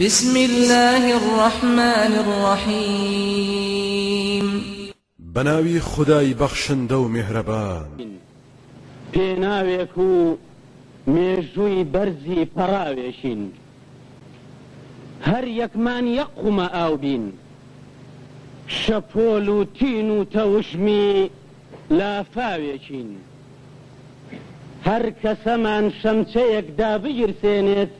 بسم اللە الرحمن الرحیم بەناوی خودای بەخشندە و میهرەبان. پێناوێک و مێژووی بەرزی پەڕاوێکین. هەر یەکمان یەک قومە ئاو بین. شەپۆل و تین و تەوژمی لافاوێکین. هەر کەسەمان شەمچەیەک دابگیرسێنێت،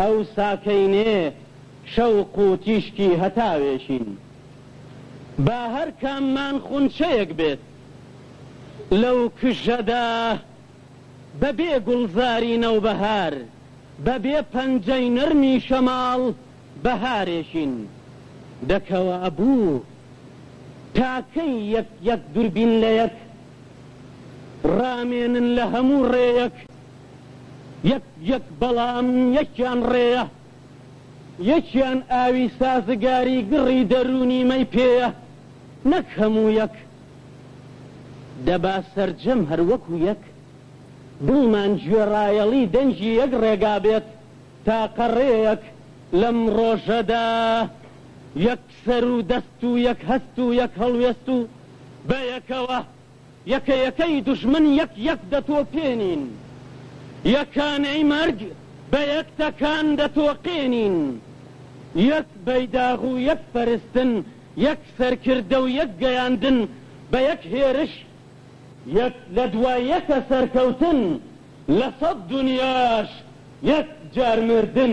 ئەو ساکەینێ شەوق و تیشکی هەتاوێکین با هەر کاممان خونچەیەک بێت لەو کژەدا بە بێ گوڵزاری نەوبەهار بە بێ پەنجەی نەرمی شەماڵ بەهارێکین دەکەوە ئەبوو تا کەی یەک یەک دوربین لە یەک ڕامێنن لە هەموو ڕێیەک یەک یەک بەڵام یەکیان ڕێیە یەکیان ئاوی سازگاری گڕی دەرونی مەی پێیە نەک هەموو یەک دەبا سەرجەم هەر وەکو یەک دڵمان گوێڕایەڵی دەنگی یەک ڕێگا بێت تاقەڕێیەک لەم ڕۆژەدا یەک سەر و دەست و یەک هەست و یەک هەڵوێست و بە یەکەوە یەکە یەکەی دوژمن یەک یەک دەتۆپێنین یەکانەی مەرگ بە یەک تەکان دەتۆقێنین یەک بەیداغ و یەک پەرستن یەک سەرکردە و یەک گەیاندن بە یەک هێرش یەک لە دوای یەکە سەرکەوتن لە سەد دونیاش یەک جار مردن.